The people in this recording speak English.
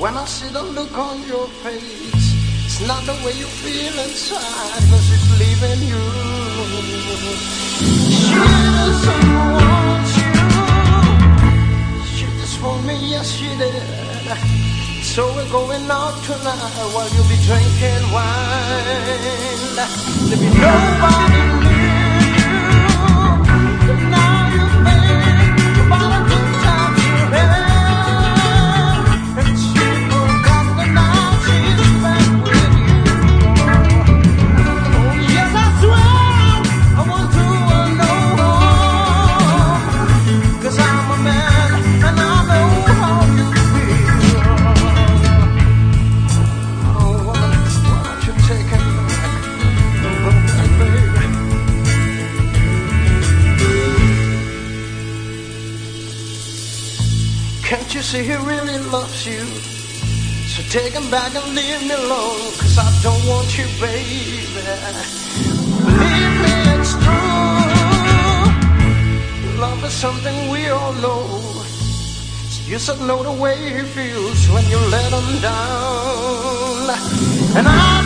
When I see the look on your face, it's not the way you feel inside, cause it's leaving you. She doesn't want you. She just want me, yes she did. So we're going out tonight while you'll be drinking wine. There'll be nobody Can't you see he really loves you? So take him back and leave me alone. Cause I don't want you, baby. Believe me, it's true. Love is something we all know. So You should know the way he feels when you let him down. And I